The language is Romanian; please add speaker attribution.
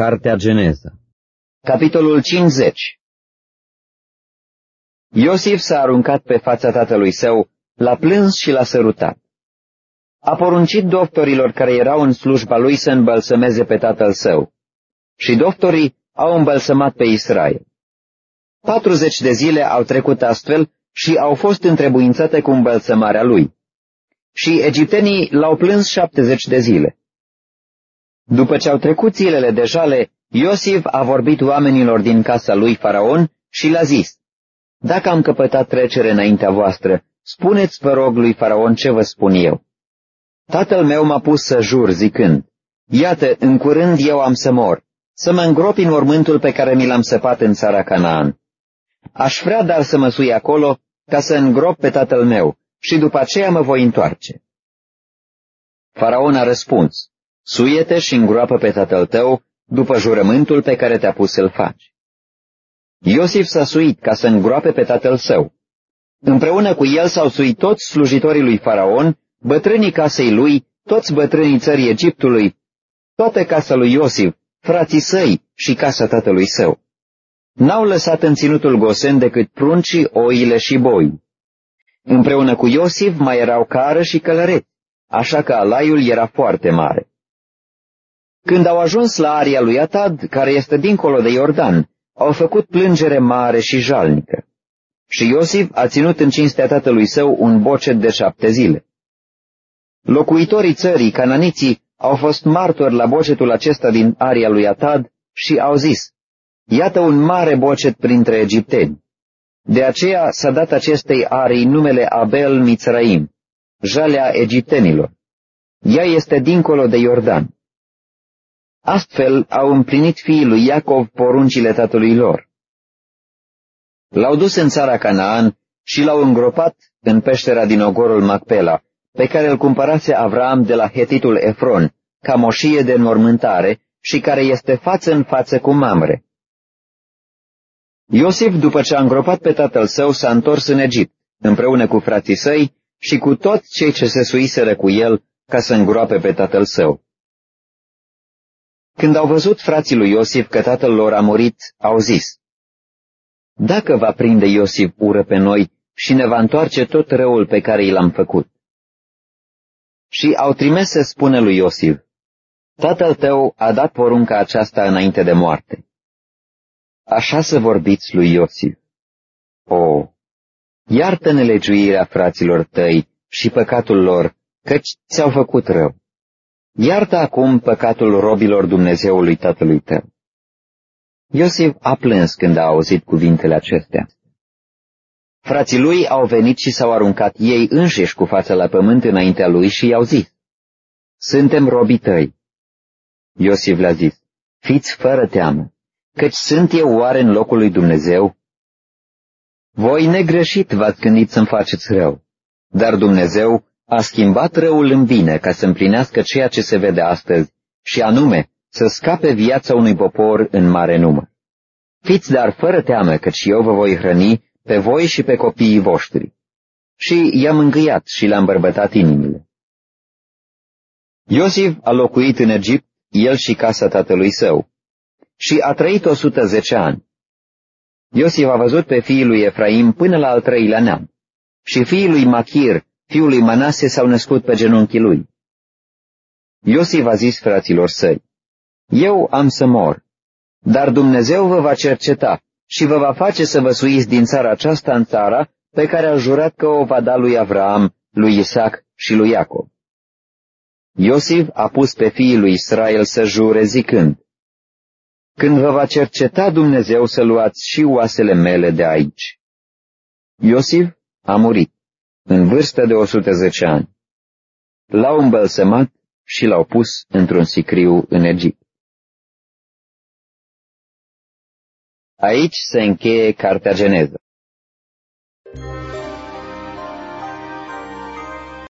Speaker 1: Cartea Geneza
Speaker 2: Capitolul 50 Iosif s-a aruncat pe fața tatălui său, l-a plâns și l-a sărutat. A poruncit doctorilor care erau în slujba lui să îmbălsămeze pe tatăl său. Și doctorii au îmbălsămat pe Israel. 40 de zile au trecut astfel și au fost întrebuințate cu îmbălsămarea lui. Și egiptenii l-au plâns 70 de zile. După ce au trecut zilele de jale, Iosif a vorbit oamenilor din casa lui Faraon și le-a zis, Dacă am căpătat trecere înaintea voastră, spuneți, vă rog, lui Faraon ce vă spun eu. Tatăl meu m-a pus să jur, zicând, Iată, în curând eu am să mor, să mă îngropi în mormântul pe care mi l-am săpat în țara Canaan. Aș vrea dar să mă sui acolo ca să îngrop pe tatăl meu și după aceea mă voi întoarce. Faraon a răspuns, Suiete și îngroapă pe tatăl tău după jurământul pe care te-a pus să-l faci. Iosif s-a suit ca să îngroape pe tatăl său. Împreună cu el s-au suit toți slujitorii lui Faraon, bătrânii casei lui, toți bătrânii țării Egiptului, toată casa lui Iosif, frații săi și casa tatălui său. N-au lăsat în ținutul Gosen decât pruncii, oile și boi. Împreună cu Iosif mai erau cară și călăreți, așa că alaiul era foarte mare. Când au ajuns la aria lui Atad, care este dincolo de Iordan, au făcut plângere mare și jalnică. Și Iosif a ținut în cinstea tatălui său un bocet de șapte zile. Locuitorii țării, cananiții, au fost martori la bocetul acesta din aria lui Atad și au zis, Iată un mare bocet printre egipteni. De aceea s-a dat acestei arii numele Abel Mitzraim, jalea egiptenilor. Ea este dincolo de Iordan. Astfel au împlinit fiii lui Iacov poruncile tatălui lor. L-au dus în țara Canaan și l-au îngropat în peștera din ogorul Macpela, pe care îl cumpărase Avram de la hetitul Efron, ca moșie de înmormântare și care este față în față cu Mamre. Iosif, după ce a îngropat pe tatăl său, s-a întors în Egipt, împreună cu frații săi și cu toți cei ce se suiseră cu el ca să îngroape pe tatăl său. Când au văzut frații lui Iosif că tatăl lor a murit, au zis, Dacă va prinde Iosif ură pe noi și ne va întoarce tot răul pe care i l-am făcut. Și au trimis să spună lui Iosif, Tatăl tău a dat porunca aceasta înainte de moarte. Așa să vorbiți lui Iosif. O, iartă nelegiuirea fraților tăi și păcatul lor, căci ți-au făcut rău. Iartă acum păcatul robilor Dumnezeului tatălui tău. Iosif a plâns când a auzit cuvintele acestea. Frații lui au venit și s-au aruncat ei înșiși cu fața la pământ înaintea lui și i-au zis, Suntem robii tăi. Iosif le-a zis, Fiți fără teamă, căci sunt eu oare în locul lui Dumnezeu? Voi negreșit v-ați gândit să-mi faceți rău, dar Dumnezeu a schimbat răul în bine ca să împlinească ceea ce se vede astăzi, și anume să scape viața unui popor în mare număr. Fiți dar fără teamă, căci eu vă voi hrăni pe voi și pe copiii voștri. Și i-am îngâiat și le-am bărbătat inimile. Iosif a locuit în Egipt, el și casa tatălui său, și a trăit 110 ani. Iosif a văzut pe fiii lui Efraim până la al treilea neam, și fiii lui Machir, fiul lui Manase, s-au născut pe genunchii lui. Iosif a zis fraților săi, Eu am să mor, dar Dumnezeu vă va cerceta și vă va face să vă suiți din țara aceasta în țara pe care a jurat că o va da lui Avram, lui Isaac și lui Iacob. Iosif a pus pe fiii lui Israel să jure zicând, Când vă va cerceta Dumnezeu să luați și oasele mele de aici. Iosif a murit în vârstă de 110 ani. L-au îmbălsămat și l-au pus într-un sicriu în Egipt. Aici se încheie Cartea Geneză.